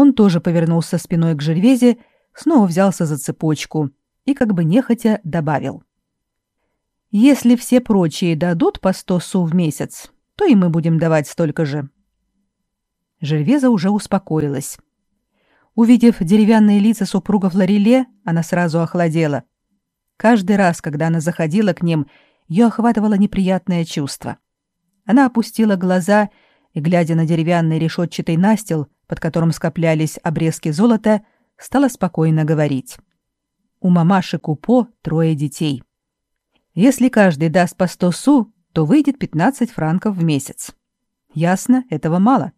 Он тоже повернулся спиной к Жервезе, снова взялся за цепочку и как бы нехотя добавил. «Если все прочие дадут по сто су в месяц, то и мы будем давать столько же». Жервеза уже успокоилась. Увидев деревянные лица супругов Лореле, она сразу охладела. Каждый раз, когда она заходила к ним, ее охватывало неприятное чувство. Она опустила глаза и, глядя на деревянный решетчатый настил, под которым скоплялись обрезки золота, стала спокойно говорить. У мамаши Купо трое детей. Если каждый даст по сто су, то выйдет 15 франков в месяц. Ясно, этого мало.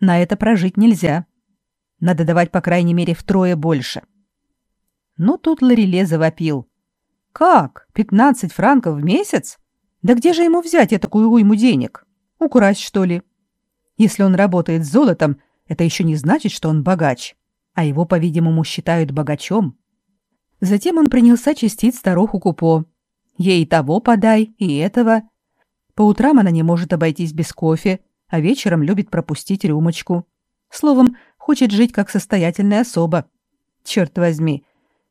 На это прожить нельзя. Надо давать, по крайней мере, втрое больше. Но тут Лореле завопил. «Как? 15 франков в месяц? Да где же ему взять я такую уйму денег? Украсть, что ли? Если он работает с золотом, это еще не значит, что он богач, а его, по-видимому, считают богачом». Затем он принялся чистить старуху Купо. Ей того подай, и этого. По утрам она не может обойтись без кофе, а вечером любит пропустить рюмочку. Словом, хочет жить как состоятельная особа. Черт возьми.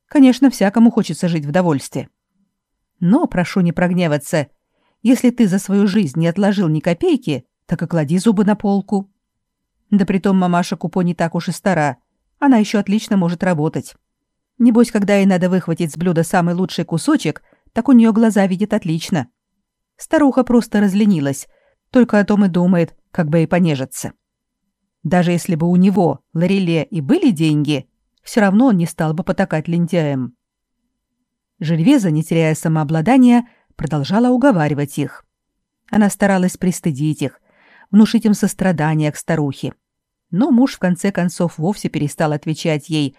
Конечно, всякому хочется жить в довольстве. Но, прошу не прогневаться, если ты за свою жизнь не отложил ни копейки, так и клади зубы на полку. Да притом мамаша Купо не так уж и стара. Она еще отлично может работать. Небось, когда ей надо выхватить с блюда самый лучший кусочек, так у нее глаза видят отлично. Старуха просто разленилась, только о том и думает, как бы и понежиться. Даже если бы у него, Лореле, и были деньги, все равно он не стал бы потакать лентяем. Жильвеза, не теряя самообладания, продолжала уговаривать их. Она старалась пристыдить их, внушить им сострадание к старухе. Но муж в конце концов вовсе перестал отвечать ей,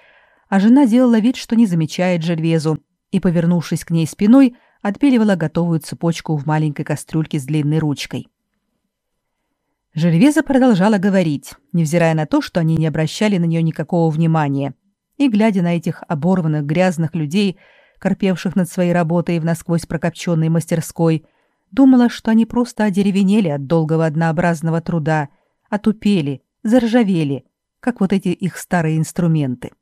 а жена делала вид, что не замечает Жильвезу, и, повернувшись к ней спиной, отпиливала готовую цепочку в маленькой кастрюльке с длинной ручкой. Жервеза продолжала говорить, невзирая на то, что они не обращали на нее никакого внимания, и, глядя на этих оборванных грязных людей, корпевших над своей работой в насквозь прокопченной мастерской, думала, что они просто одеревенели от долгого однообразного труда, отупели, заржавели, как вот эти их старые инструменты.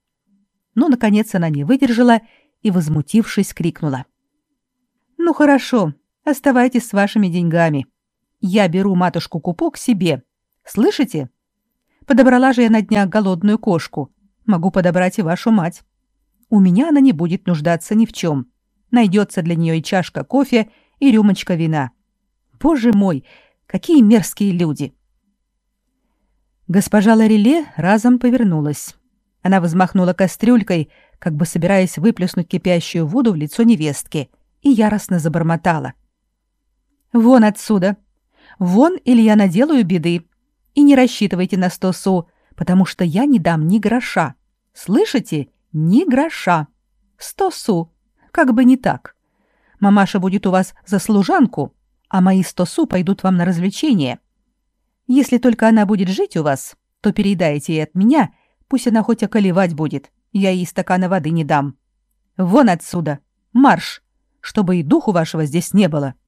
Но, наконец, она не выдержала и, возмутившись, крикнула. «Ну хорошо, оставайтесь с вашими деньгами. Я беру матушку Купо к себе. Слышите? Подобрала же я на днях голодную кошку. Могу подобрать и вашу мать. У меня она не будет нуждаться ни в чем. Найдется для нее и чашка кофе, и рюмочка вина. Боже мой, какие мерзкие люди!» Госпожа Лареле разом повернулась. Она взмахнула кастрюлькой, как бы собираясь выплеснуть кипящую воду в лицо невестки, и яростно забормотала. «Вон отсюда! Вон, или я наделаю беды. И не рассчитывайте на сто су, потому что я не дам ни гроша. Слышите? Ни гроша. Сто су. Как бы не так. Мамаша будет у вас за служанку, а мои сто су пойдут вам на развлечение. Если только она будет жить у вас, то передайте ей от меня, пусть она хоть околевать будет, я ей стакана воды не дам. Вон отсюда. Марш, чтобы и духу вашего здесь не было. —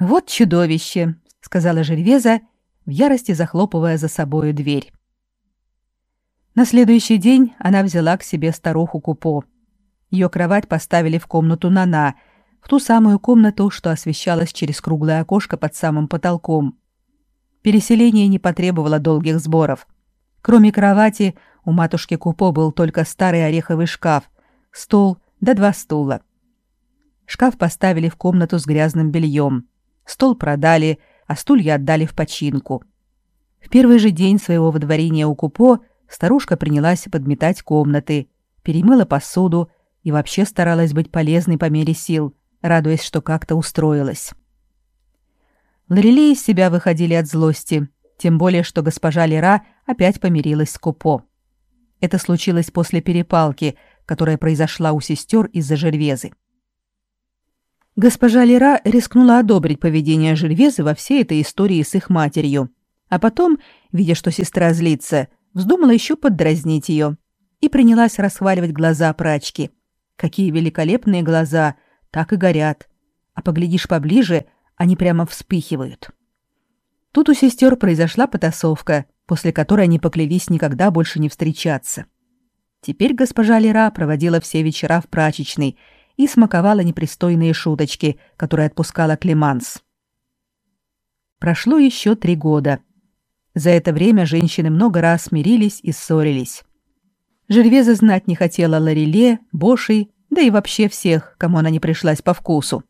«Вот чудовище!» — сказала Жервеза, в ярости захлопывая за собою дверь. На следующий день она взяла к себе старуху Купо. Ее кровать поставили в комнату Нана, в ту самую комнату, что освещалась через круглое окошко под самым потолком. Переселение не потребовало долгих сборов. Кроме кровати, у матушки Купо был только старый ореховый шкаф, стол да два стула. Шкаф поставили в комнату с грязным бельем. Стол продали, а стулья отдали в починку. В первый же день своего водворения у Купо старушка принялась подметать комнаты, перемыла посуду и вообще старалась быть полезной по мере сил, радуясь, что как-то устроилась. Лорелей из себя выходили от злости, тем более, что госпожа Лера опять помирилась с Купо. Это случилось после перепалки, которая произошла у сестер из-за Жервезы. Госпожа Лера рискнула одобрить поведение Жильвезы во всей этой истории с их матерью, а потом, видя, что сестра злится, вздумала еще поддразнить ее и принялась расхваливать глаза прачки. Какие великолепные глаза, так и горят. А поглядишь поближе, они прямо вспыхивают. Тут у сестер произошла потасовка, после которой они поклялись никогда больше не встречаться. Теперь госпожа Лера проводила все вечера в прачечной и смаковала непристойные шуточки, которые отпускала Клеманс. Прошло еще три года. За это время женщины много раз смирились и ссорились. Жервеза знать не хотела Лареле, Бошей, да и вообще всех, кому она не пришлась по вкусу.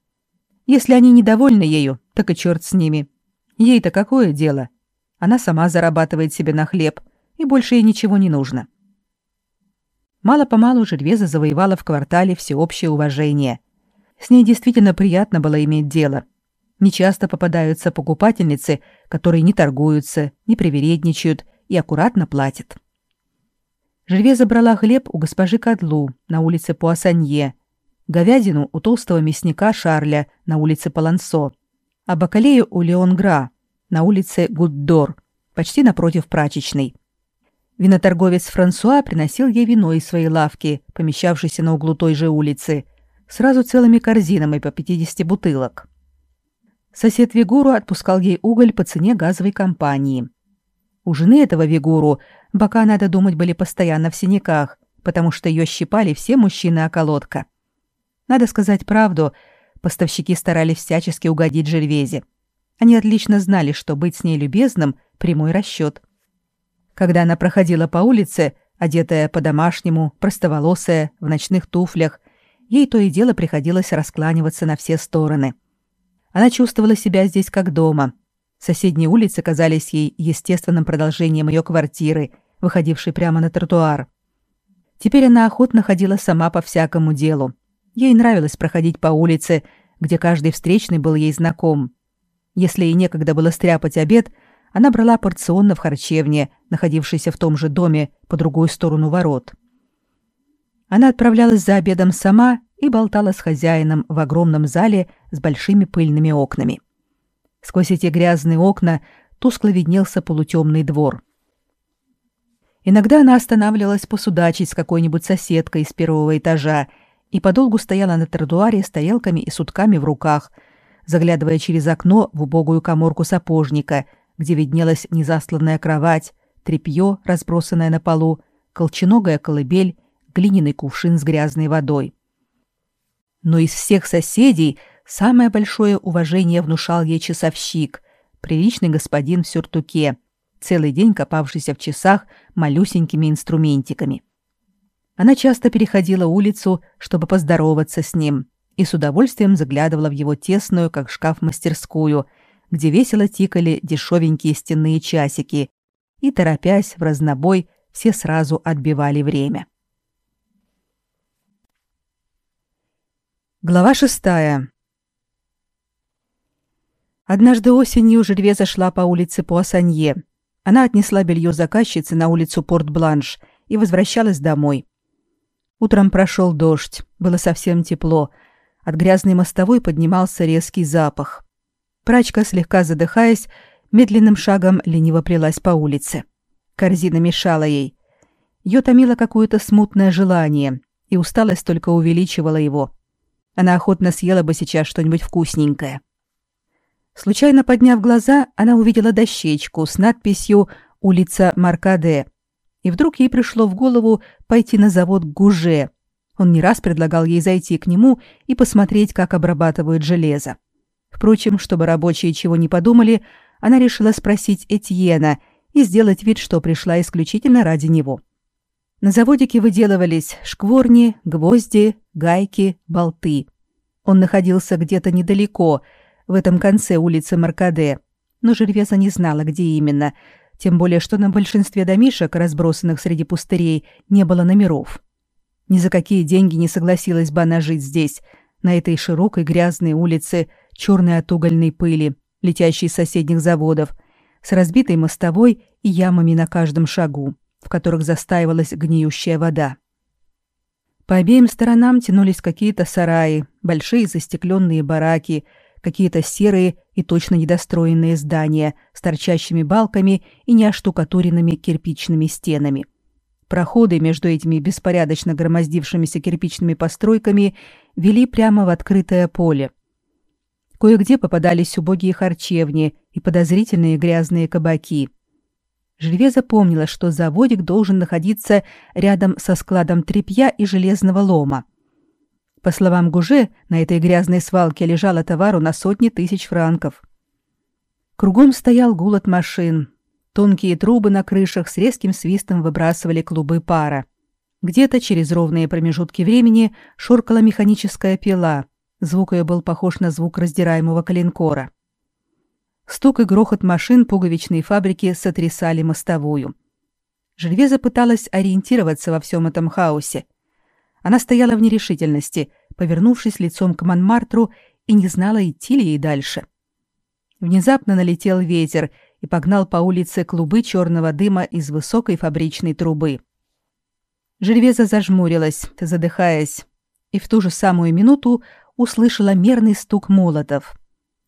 Если они недовольны ею, так и черт с ними. Ей-то какое дело? Она сама зарабатывает себе на хлеб, и больше ей ничего не нужно. Мало-помалу Жервеза завоевала в квартале всеобщее уважение. С ней действительно приятно было иметь дело. Нечасто попадаются покупательницы, которые не торгуются, не привередничают и аккуратно платят. Жервеза брала хлеб у госпожи Кадлу на улице Пуассанье, говядину у толстого мясника Шарля на улице Палансо, а бакалею у Леонгра на улице Гуддор, почти напротив прачечной. Виноторговец Франсуа приносил ей вино из своей лавки, помещавшейся на углу той же улицы, сразу целыми корзинами по 50 бутылок. Сосед Вигуру отпускал ей уголь по цене газовой компании. У жены этого Вигуру бока, надо думать, были постоянно в синяках, потому что ее щипали все мужчины околотка. Надо сказать правду, поставщики старались всячески угодить Жервезе. Они отлично знали, что быть с ней любезным – прямой расчет. Когда она проходила по улице, одетая по-домашнему, простоволосая, в ночных туфлях, ей то и дело приходилось раскланиваться на все стороны. Она чувствовала себя здесь как дома. Соседние улицы казались ей естественным продолжением ее квартиры, выходившей прямо на тротуар. Теперь она охотно ходила сама по всякому делу. Ей нравилось проходить по улице, где каждый встречный был ей знаком. Если ей некогда было стряпать обед, она брала порционно в харчевне, находившейся в том же доме по другую сторону ворот. Она отправлялась за обедом сама и болтала с хозяином в огромном зале с большими пыльными окнами. Сквозь эти грязные окна тускло виднелся полутемный двор. Иногда она останавливалась посудачить с какой-нибудь соседкой из первого этажа и подолгу стояла на тротуаре с тарелками и сутками в руках – заглядывая через окно в убогую коморку сапожника, где виднелась незасланная кровать, тряпье, разбросанное на полу, колченогая колыбель, глиняный кувшин с грязной водой. Но из всех соседей самое большое уважение внушал ей часовщик, приличный господин в сюртуке, целый день копавшийся в часах малюсенькими инструментиками. Она часто переходила улицу, чтобы поздороваться с ним, и с удовольствием заглядывала в его тесную, как шкаф, мастерскую, где весело тикали дешевенькие стенные часики, и, торопясь в разнобой, все сразу отбивали время. Глава шестая. Однажды осенью Жерве зашла по улице Пуассанье. Она отнесла белье заказчицы на улицу Порт-Бланш и возвращалась домой. Утром прошел дождь, было совсем тепло, от грязной мостовой поднимался резкий запах. Прачка, слегка задыхаясь, медленным шагом лениво плелась по улице. Корзина мешала ей. Ее томило какое-то смутное желание, и усталость только увеличивала его. Она охотно съела бы сейчас что-нибудь вкусненькое. Случайно подняв глаза, она увидела дощечку с надписью «Улица Маркаде», и вдруг ей пришло в голову пойти на завод Гуже, он не раз предлагал ей зайти к нему и посмотреть, как обрабатывают железо. Впрочем, чтобы рабочие чего не подумали, она решила спросить Этьена и сделать вид, что пришла исключительно ради него. На заводике выделывались шкворни, гвозди, гайки, болты. Он находился где-то недалеко, в этом конце улицы Маркаде, но Жервеза не знала, где именно, тем более что на большинстве домишек, разбросанных среди пустырей, не было номеров. Ни за какие деньги не согласилась бы она жить здесь, на этой широкой грязной улице, черной от угольной пыли, летящей из соседних заводов, с разбитой мостовой и ямами на каждом шагу, в которых застаивалась гниющая вода. По обеим сторонам тянулись какие-то сараи, большие застекленные бараки, какие-то серые и точно недостроенные здания с торчащими балками и неоштукатуренными кирпичными стенами – Проходы между этими беспорядочно громоздившимися кирпичными постройками вели прямо в открытое поле. Кое-где попадались убогие харчевни и подозрительные грязные кабаки. Жильвеза помнила, что заводик должен находиться рядом со складом тряпья и железного лома. По словам Гуже, на этой грязной свалке лежало товару на сотни тысяч франков. Кругом стоял гул от машин. Тонкие трубы на крышах с резким свистом выбрасывали клубы пара. Где-то через ровные промежутки времени шуркала механическая пила. Звук ее был похож на звук раздираемого коленкора. Стук и грохот машин пуговичной фабрики сотрясали мостовую. Жильвеза пыталась ориентироваться во всем этом хаосе. Она стояла в нерешительности, повернувшись лицом к Монмартру и не знала, идти ли ей дальше. Внезапно налетел ветер и погнал по улице клубы черного дыма из высокой фабричной трубы. Жильвеза зажмурилась, задыхаясь, и в ту же самую минуту услышала мерный стук молотов.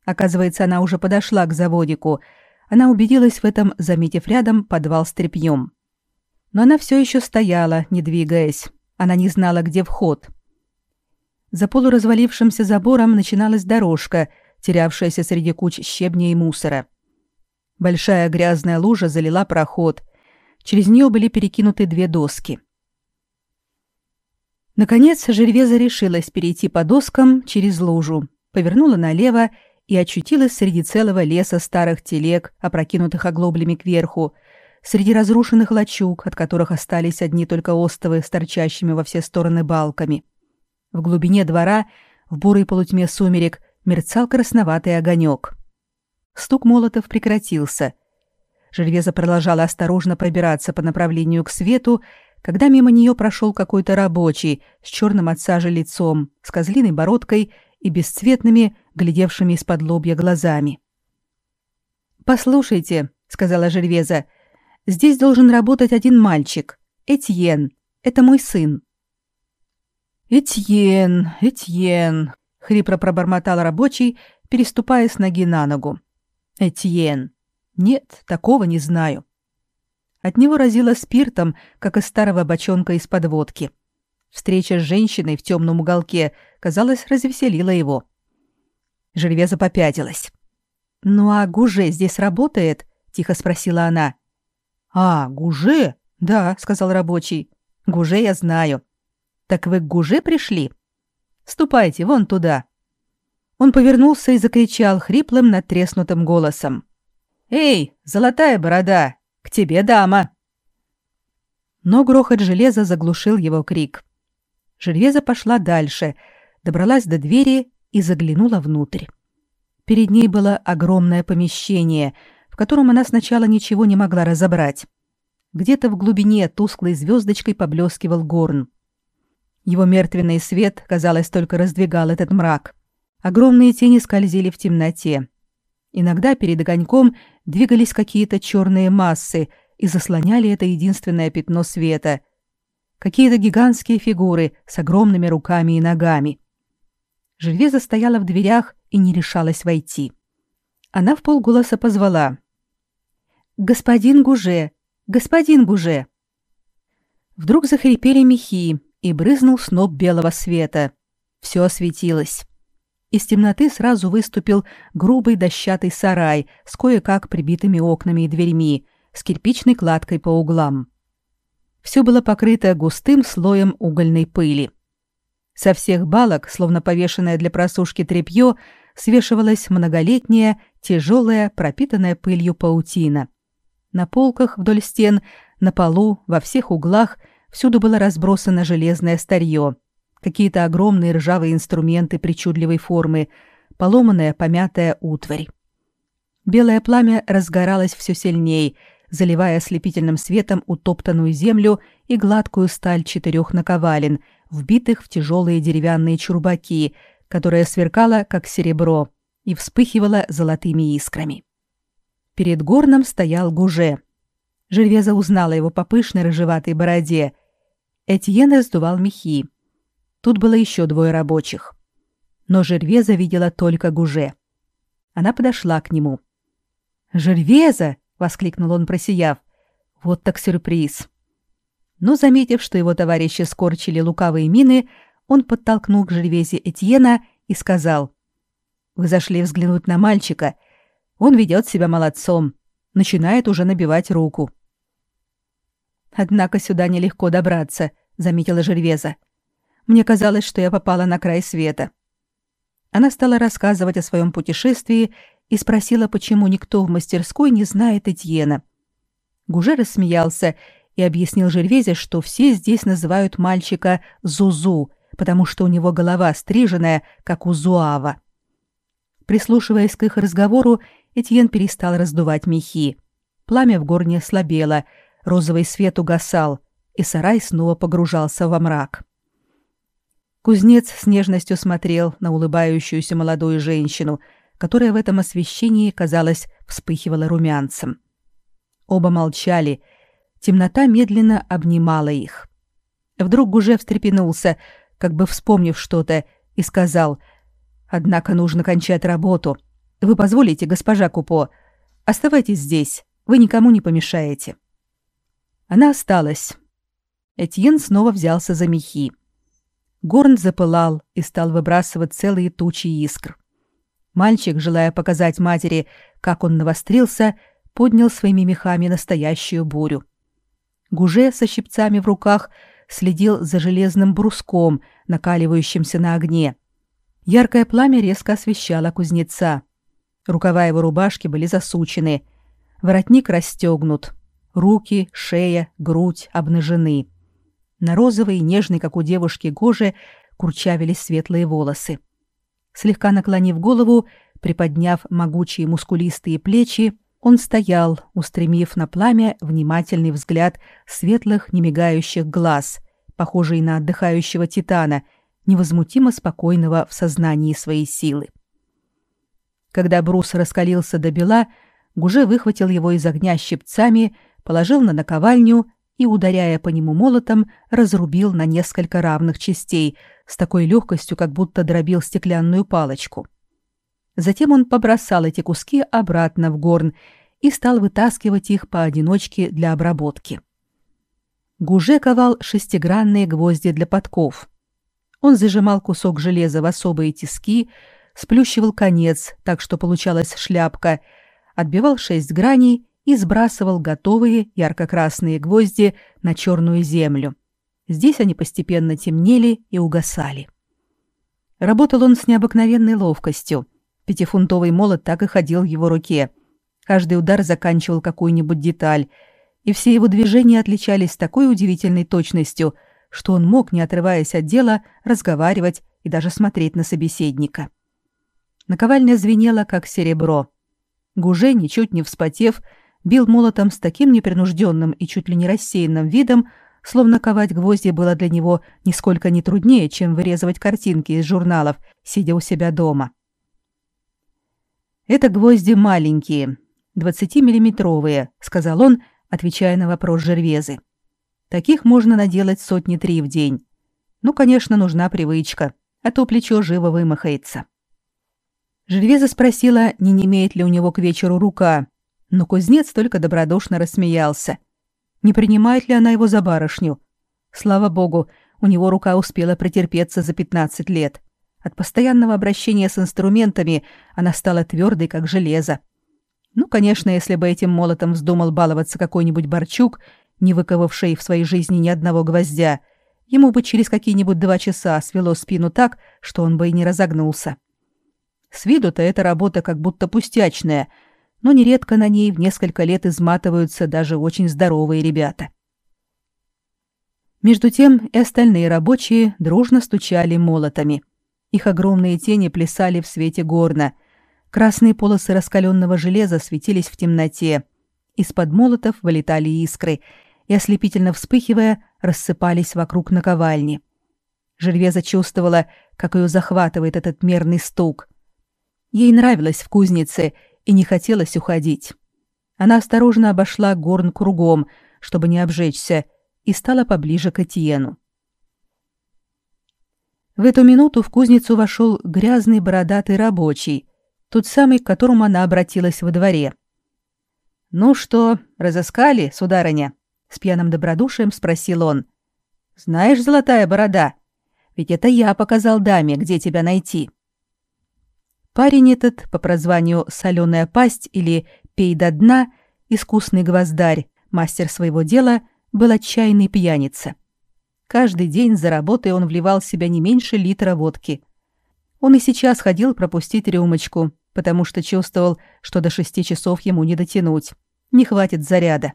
Оказывается, она уже подошла к заводику. Она убедилась в этом, заметив рядом подвал с тряпьем. Но она все еще стояла, не двигаясь. Она не знала, где вход. За полуразвалившимся забором начиналась дорожка, терявшаяся среди куч щебня и мусора. Большая грязная лужа залила проход. Через нее были перекинуты две доски. Наконец Жервеза решилась перейти по доскам через лужу, повернула налево и очутилась среди целого леса старых телег, опрокинутых оглоблями кверху, среди разрушенных лачуг, от которых остались одни только остовы с торчащими во все стороны балками. В глубине двора, в бурой полутьме сумерек, мерцал красноватый огонек. Стук молотов прекратился. Жильвеза продолжала осторожно пробираться по направлению к свету, когда мимо нее прошел какой-то рабочий с черным от сажи лицом, с козлиной бородкой и бесцветными, глядевшими из-под лобья глазами. «Послушайте», — сказала Жервеза, — «здесь должен работать один мальчик, Этьен. Это мой сын». «Этьен, Этьен», — хрипро пробормотал рабочий, переступая с ноги на ногу. «Этьен. Нет, такого не знаю». От него разило спиртом, как из старого бочонка из-под водки. Встреча с женщиной в темном уголке, казалось, развеселила его. Жильвеза попятилась. «Ну а Гуже здесь работает?» — тихо спросила она. «А, Гуже? Да», — сказал рабочий. «Гуже я знаю». «Так вы к Гуже пришли?» «Ступайте вон туда». Он повернулся и закричал хриплым, надтреснутым голосом. «Эй, золотая борода, к тебе дама!» Но грохот железа заглушил его крик. Жильвеза пошла дальше, добралась до двери и заглянула внутрь. Перед ней было огромное помещение, котором она сначала ничего не могла разобрать. Где-то в глубине тусклой звездочкой поблескивал горн. Его мертвенный свет, казалось, только раздвигал этот мрак. Огромные тени скользили в темноте. Иногда перед огоньком двигались какие-то черные массы и заслоняли это единственное пятно света — какие-то гигантские фигуры с огромными руками и ногами. Жильвеза стояла в дверях и не решалась войти. Она в полголоса позвала. «Господин Гуже! Господин Гуже!» Вдруг захрипели мехи, и брызнул сноп белого света. Все осветилось. Из темноты сразу выступил грубый дощатый сарай с кое-как прибитыми окнами и дверьми, с кирпичной кладкой по углам все было покрыто густым слоем угольной пыли. Со всех балок, словно повешенное для просушки тряпье, свешивалась многолетняя, тяжелая, пропитанная пылью паутина. На полках вдоль стен, на полу, во всех углах всюду было разбросано железное старье, какие-то огромные ржавые инструменты причудливой формы, поломанная помятая утварь. Белое пламя разгоралось все сильнее, заливая ослепительным светом утоптанную землю и гладкую сталь четырех наковален, вбитых в тяжелые деревянные чурбаки, которая сверкала, как серебро, и вспыхивала золотыми искрами. Перед горном стоял Гуже. Жервеза узнала его по пышной рыжеватой бороде. Этьен раздувал мехи. Тут было еще двое рабочих. Но Жервеза видела только Гуже. Она подошла к нему. «Жервеза!» воскликнул он, просияв. Вот так сюрприз. Но заметив, что его товарищи скорчили лукавые мины, он подтолкнул к Жервезе Этьена и сказал: "Вы зашли взглянуть на мальчика. Он ведет себя молодцом, начинает уже набивать руку. Однако сюда нелегко добраться, заметила Жервеза. Мне казалось, что я попала на край света. Она стала рассказывать о своем путешествии и спросила, почему никто в мастерской не знает Этьена. Гуже рассмеялся и объяснил Жервезе, что все здесь называют мальчика Зузу, потому что у него голова стриженная, как у Зуава. Прислушиваясь к их разговору, Этьен перестал раздувать мехи. Пламя в горне слабело, розовый свет угасал, и сарай снова погружался во мрак. Кузнец с нежностью смотрел на улыбающуюся молодую женщину, которая в этом освещении, казалось, вспыхивала румянцем. Оба молчали. Темнота медленно обнимала их. Вдруг Гуже встрепенулся, как бы вспомнив что-то, и сказал, «Однако нужно кончать работу. Вы позволите, госпожа Купо? Оставайтесь здесь, вы никому не помешаете». Она осталась. Этьен снова взялся за мехи. Горн запылал и стал выбрасывать целые тучи искр. Мальчик, желая показать матери, как он навострился, поднял своими мехами настоящую бурю. Гуже со щипцами в руках следил за железным бруском, накаливающимся на огне. Яркое пламя резко освещало кузнеца. Рукава его рубашки были засучены, воротник расстегнут, руки, шея, грудь обнажены. На розовой, нежной, как у девушки, коже курчавились светлые волосы. Слегка наклонив голову, приподняв могучие мускулистые плечи, он стоял, устремив на пламя внимательный взгляд светлых, немигающих глаз, похожий на отдыхающего титана, невозмутимо спокойного в сознании своей силы. Когда брус раскалился до бела, Гуже выхватил его из огня щипцами, положил на наковальню и, ударяя по нему молотом, разрубил на несколько равных частей с такой легкостью, как будто дробил стеклянную палочку. Затем он побросал эти куски обратно в горн и стал вытаскивать их поодиночке для обработки. Гуже ковал шестигранные гвозди для подков. Он зажимал кусок железа в особые тиски, сплющивал конец, так что получалась шляпка, отбивал шесть граней и сбрасывал готовые ярко-красные гвозди на черную землю. Здесь они постепенно темнели и угасали. Работал он с необыкновенной ловкостью. Пятифунтовый молот так и ходил в его руке. Каждый удар заканчивал какую-нибудь деталь, и все его движения отличались такой удивительной точностью, что он мог, не отрываясь от дела, разговаривать и даже смотреть на собеседника. Наковальня звенела, как серебро. Гуже, ничуть не вспотев, бил молотом с таким непринужденным и чуть ли не рассеянным видом, словно ковать гвозди было для него нисколько не труднее, чем вырезывать картинки из журналов, сидя у себя дома. «Это гвозди маленькие, 20-миллиметровые», — сказал он, отвечая на вопрос Жервезы. «Таких можно наделать сотни три в день. Ну, конечно, нужна привычка, а то плечо живо вымахается». Жервеза спросила, не имеет ли у него к вечеру рука, но кузнец только добродушно рассмеялся. Не принимает ли она его за барышню? Слава богу, у него рука успела претерпеться за 15 лет. От постоянного обращения с инструментами она стала твердой, как железо. Ну, конечно, если бы этим молотом вздумал баловаться какой-нибудь Борчук, не выковавший в своей жизни ни одного гвоздя, ему бы через какие-нибудь два часа свело спину так, что он бы и не разогнулся. С виду-то эта работа как будто пустячная — но нередко на ней в несколько лет изматываются даже очень здоровые ребята. Между тем и остальные рабочие дружно стучали молотами. Их огромные тени плясали в свете горна. Красные полосы раскаленного железа светились в темноте. Из-под молотов вылетали искры и, ослепительно вспыхивая, рассыпались вокруг наковальни. Жильвеза чувствовала, как ее захватывает этот мерный стук. Ей нравилось в кузнице — и не хотелось уходить. Она осторожно обошла горн кругом, чтобы не обжечься, и стала поближе к Этьену. В эту минуту в кузницу вошел грязный бородатый рабочий, тот самый, к которому она обратилась во дворе. «Ну что, разыскали, сударыня?» — с пьяным добродушием спросил он. «Знаешь, золотая борода, ведь это я показал даме, где тебя найти». Парень этот, по прозванию «Соленая пасть» или «Пей до дна», искусный гвоздарь, мастер своего дела, был отчаянный пьяница. Каждый день за работой он вливал в себя не меньше литра водки. Он и сейчас ходил пропустить рюмочку, потому что чувствовал, что до шести часов ему не дотянуть. Не хватит заряда.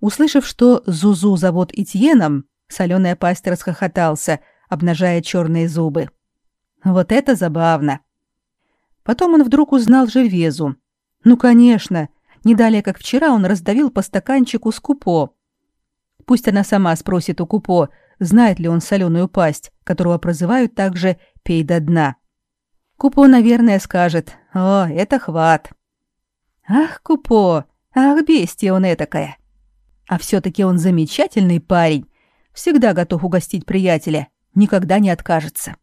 Услышав, что Зузу зовут Итьеном, соленая пасть расхохотался, обнажая черные зубы. Вот это забавно. Потом он вдруг узнал Жервезу. Ну, конечно, не далее, как вчера, он раздавил по стаканчику с купо. Пусть она сама спросит у купо, знает ли он соленую пасть, которого прозывают также «пей до дна». Купо, наверное, скажет «О, это хват». Ах, Купо, ах, бестия он этакая. А все-таки он замечательный парень, всегда готов угостить приятеля, никогда не откажется.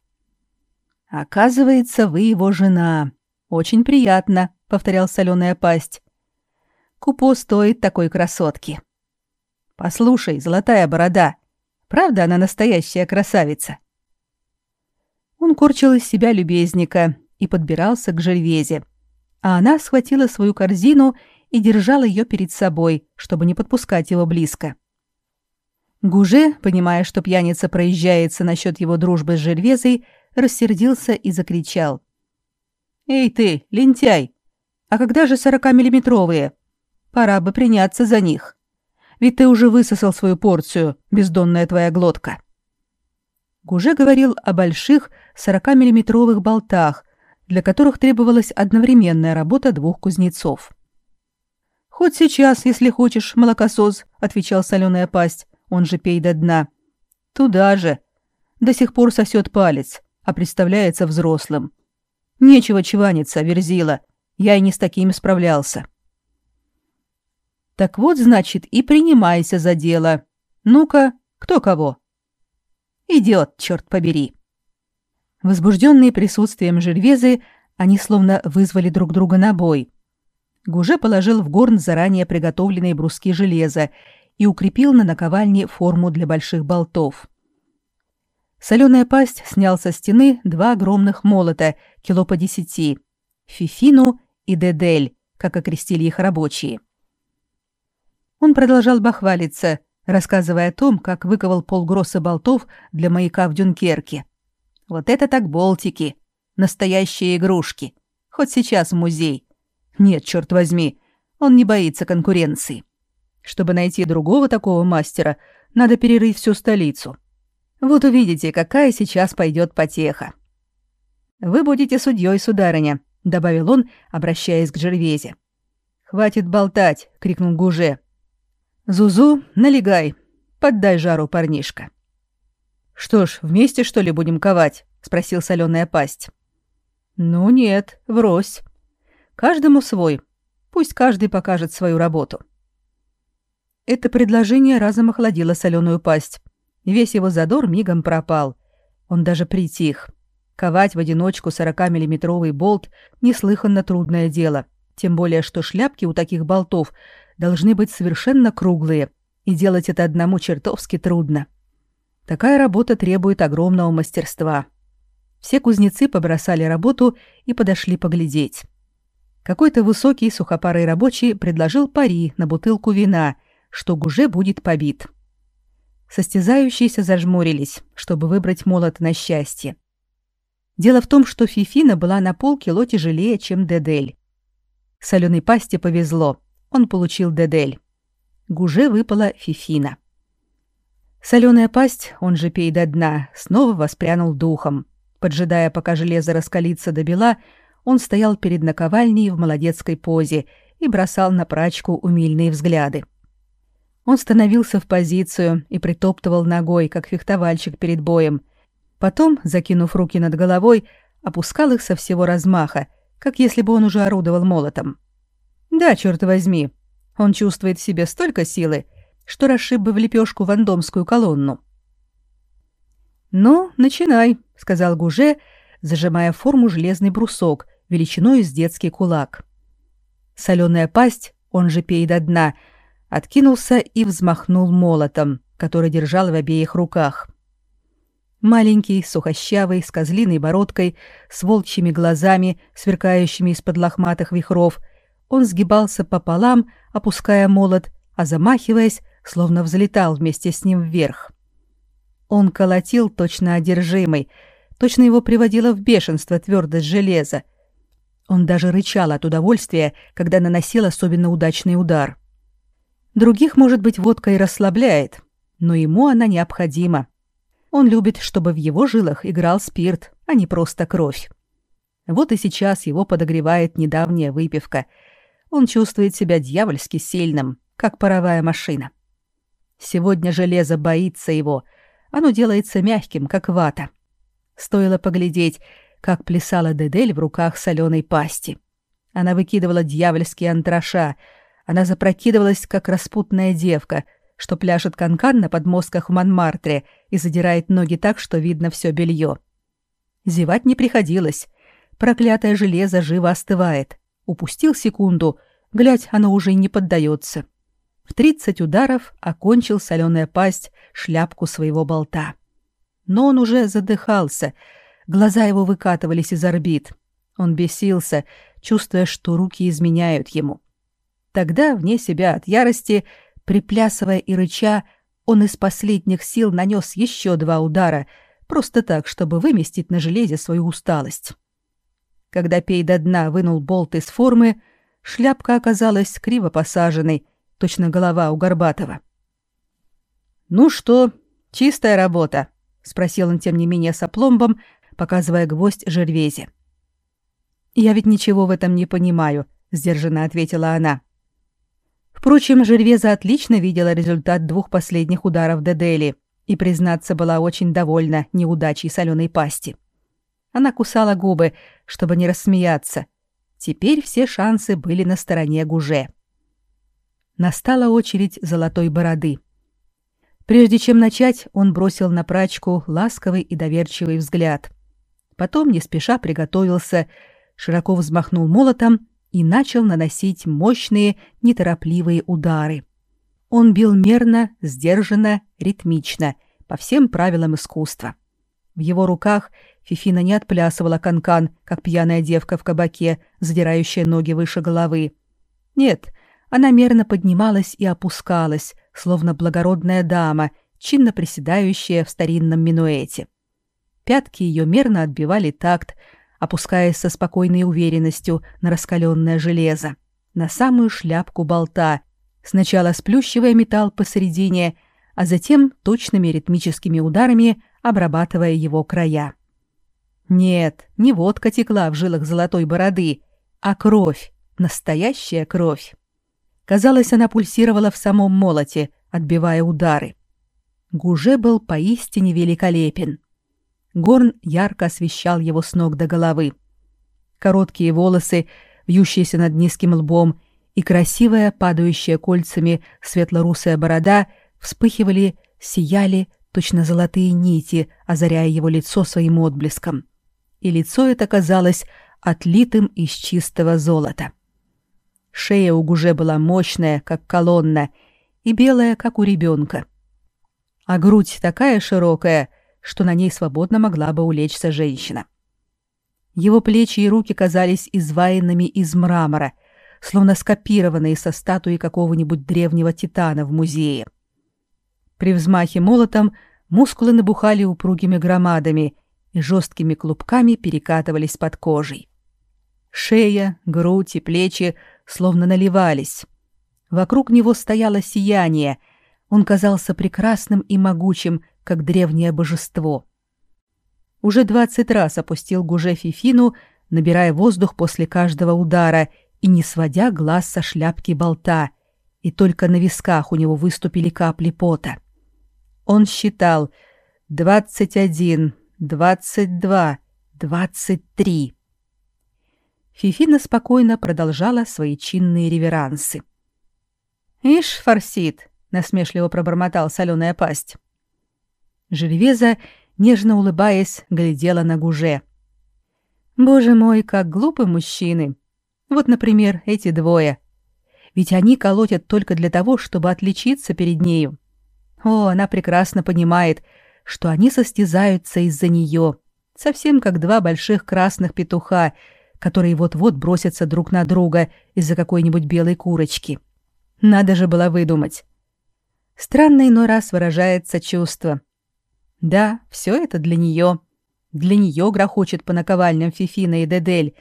Оказывается, вы его жена. Очень приятно, повторял соленая пасть. Купо стоит такой красотки. Послушай, золотая борода, правда она настоящая красавица? Он корчил из себя любезника и подбирался к Жервезе, а она схватила свою корзину и держала ее перед собой, чтобы не подпускать его близко. Гуже, понимая, что пьяница проезжается насчет его дружбы с Жервезой, рассердился и закричал. «Эй ты, лентяй! А когда же сорокамиллиметровые? Пора бы приняться за них. Ведь ты уже высосал свою порцию, бездонная твоя глотка». Гуже говорил о больших сорокамиллиметровых болтах, для которых требовалась одновременная работа двух кузнецов. «Хоть сейчас, если хочешь, молокосос», — отвечал соленая пасть, он же пей до дна. «Туда же. До сих пор сосет палец, а представляется взрослым. Нечего чваниться, верзила. Я и не с такими справлялся». «Так вот, значит, и принимайся за дело. Ну-ка, кто кого?» «Идет, черт побери». Возбужденные присутствием Жервезы, они словно вызвали друг друга на бой. Гуже положил в горн заранее приготовленные бруски железа и укрепил на наковальне форму для больших болтов. Соленая пасть снял со стены два огромных молота, кило по десяти, Фифину и Дедель, как окрестили их рабочие. Он продолжал бахвалиться, рассказывая о том, как выковал полгросса болтов для маяка в Дюнкерке. Вот это так болтики. Настоящие игрушки. Хоть сейчас в музей. Нет, черт возьми, он не боится конкуренции. Чтобы найти другого такого мастера, надо перерыть всю столицу. Вот увидите, какая сейчас пойдет потеха. Вы будете судьей, сударыня, добавил он, обращаясь к Джервезе. Хватит болтать, крикнул Гуже. Зузу, налегай, поддай жару, парнишка. «Что ж, вместе, что ли, будем ковать?» — спросил соленая пасть. «Ну нет, врозь. Каждому свой. Пусть каждый покажет свою работу». Это предложение разом охладило соленую пасть. Весь его задор мигом пропал. Он даже притих. Ковать в одиночку 40-миллиметровый болт — неслыханно трудное дело. Тем более, что шляпки у таких болтов должны быть совершенно круглые, и делать это одному чертовски трудно. Такая работа требует огромного мастерства. Все кузнецы побросали работу и подошли поглядеть. Какой-то высокий сухопарый рабочий предложил пари на бутылку вина, что Гуже будет побит. Состязающиеся зажмурились, чтобы выбрать молот на счастье. Дело в том, что Фифина была на полкило тяжелее, чем Дедель. Соленой пасте повезло, он получил Дедель. Гуже выпала Фифина. Соленая пасть, он же пей до дна, снова воспрянул духом. Поджидая, пока железо раскалится до бела, он стоял перед наковальней в молодецкой позе и бросал на прачку умильные взгляды. Он становился в позицию и притоптывал ногой, как фехтовальщик перед боем. Потом, закинув руки над головой, опускал их со всего размаха, как если бы он уже орудовал молотом. Да, черт возьми, он чувствует в себе столько силы, что расшиб бы в лепешку вандомскую колонну. «Ну, начинай», — сказал Гуже, зажимая в форму железный брусок величиной с детский кулак. Соленая пасть, он же пей до дна, откинулся и взмахнул молотом, который держал в обеих руках. Маленький, сухощавый, с козлиной бородкой, с волчьими глазами, сверкающими из-под лохматых вихров, он сгибался пополам, опуская молот, а замахиваясь, словно взлетал вместе с ним вверх. Он колотил точно одержимый, точно его приводило в бешенство твердость железа. Он даже рычал от удовольствия, когда наносил особенно удачный удар. Других, может быть, водка и расслабляет, но ему она необходима. Он любит, чтобы в его жилах играл спирт, а не просто кровь. Вот и сейчас его подогревает недавняя выпивка. Он чувствует себя дьявольски сильным, как паровая машина. Сегодня железо боится его. Оно делается мягким, как вата. Стоило поглядеть, как плясала Дедель в руках соленой пасти. Она выкидывала дьявольские антраша. Она запрокидывалась, как распутная девка, что пляшет канкан на подмостках в Монмартре и задирает ноги так, что видно все белье. Зевать не приходилось. Проклятое железо живо остывает. Упустил секунду, глядь, оно уже не поддается. В тридцать ударов окончил соленая пасть шляпку своего болта. Но он уже задыхался, глаза его выкатывались из орбит. Он бесился, чувствуя, что руки изменяют ему. Тогда, вне себя от ярости, приплясывая и рыча, он из последних сил нанес еще два удара, просто так, чтобы выместить на железе свою усталость. Когда пей до дна вынул болт из формы, шляпка оказалась криво посаженной, точно голова у Горбатова. «Ну что, чистая работа?» — спросил он, тем не менее, с опломбом, показывая гвоздь Жервезе. «Я ведь ничего в этом не понимаю», — сдержанно ответила она. Впрочем, Жервеза отлично видела результат двух последних ударов Дедели и, признаться, была очень довольна неудачей соленой пасти. Она кусала губы, чтобы не рассмеяться. Теперь все шансы были на стороне Гуже. Настала очередь золотой бороды. Прежде чем начать, он бросил на прачку ласковый и доверчивый взгляд. Потом, не спеша, приготовился, широко взмахнул молотом и начал наносить мощные, неторопливые удары. Он бил мерно, сдержанно, ритмично, по всем правилам искусства. В его руках Фифина не отплясывала канкан, как пьяная девка в кабаке, задирающая ноги выше головы. Нет, она мерно поднималась и опускалась, словно благородная дама, чинно приседающая в старинном минуэте. Пятки ее мерно отбивали такт, опускаясь со спокойной уверенностью на раскаленное железо, на самую шляпку болта, сначала сплющивая металл посередине, а затем точными ритмическими ударами обрабатывая его края. Нет, не водка текла в жилах золотой бороды, а кровь, настоящая кровь. Казалось, она пульсировала в самом молоте, отбивая удары. Гуже был поистине великолепен. Горн ярко освещал его с ног до головы. Короткие волосы, вьющиеся над низким лбом, и красивая, падающая кольцами светло-русая борода вспыхивали, сияли, точно золотые нити, озаряя его лицо своим отблеском и лицо это казалось отлитым из чистого золота. Шея у Гуже была мощная, как колонна, и белая, как у ребенка. А грудь такая широкая, что на ней свободно могла бы улечься женщина. Его плечи и руки казались изваянными из мрамора, словно скопированные со статуи какого-нибудь древнего титана в музее. При взмахе молотом мускулы набухали упругими громадами и жесткими клубками перекатывались под кожей. Шея, грудь и плечи словно наливались. Вокруг него стояло сияние. Он казался прекрасным и могучим, как древнее божество. Уже двадцать раз опустил Гуже Фифину, набирая воздух после каждого удара и не сводя глаз со шляпки болта, и только на висках у него выступили капли пота. Он считал «двадцать один, двадцать два, двадцать три. Фифина спокойно продолжала свои чинные реверансы. «Ишь, форсит!» — насмешливо пробормотал соленая пасть. Жильвеза, нежно улыбаясь, глядела на Гуже. «Боже мой, как глупы мужчины! Вот, например, эти двое. Ведь они колотят только для того, чтобы отличиться перед нею. О, она прекрасно понимает, что они состязаются из-за нее, совсем как два больших красных петуха, которые вот-вот бросятся друг на друга из-за какой-нибудь белой курочки. Надо же было выдумать. Странно иной раз выражается чувство. Да, все это для нее. Для нее грохочет по наковальням Фифина и Дедель.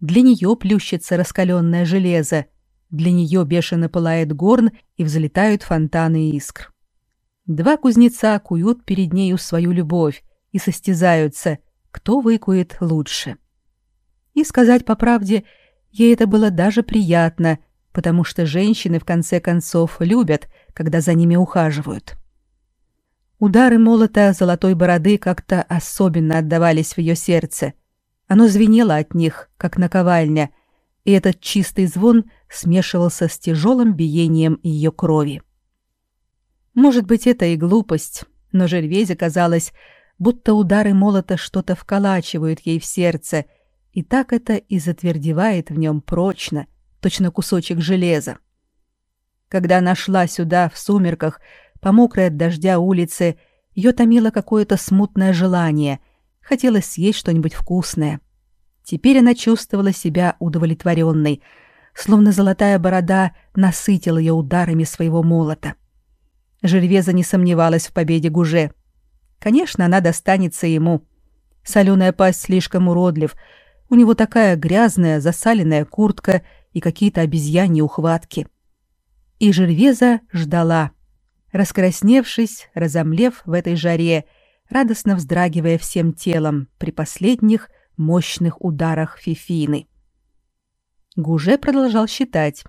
Для нее плющится раскаленное железо. Для нее бешено пылает горн и взлетают фонтаны искр. Два кузнеца куют перед нею свою любовь и состязаются, кто выкует лучше. И сказать по правде, ей это было даже приятно, потому что женщины в конце концов любят, когда за ними ухаживают. Удары молота золотой бороды как-то особенно отдавались в ее сердце. Оно звенело от них, как наковальня, и этот чистый звон смешивался с тяжелым биением ее крови. Может быть, это и глупость, но Жервезе казалось, будто удары молота что-то вколачивают ей в сердце, и так это и затвердевает в нем прочно, точно кусочек железа. Когда она шла сюда в сумерках, по мокрой от дождя улице, ее томило какое-то смутное желание, хотелось съесть что-нибудь вкусное. Теперь она чувствовала себя удовлетворенной, словно золотая борода насытила ее ударами своего молота. Жервеза не сомневалась в победе Гуже. Конечно, она достанется ему. Соленая пасть слишком уродлив. У него такая грязная, засаленная куртка и какие-то обезьяньи ухватки. И Жервеза ждала. Раскрасневшись, разомлев в этой жаре, радостно вздрагивая всем телом при последних мощных ударах Фифины. Гуже продолжал считать.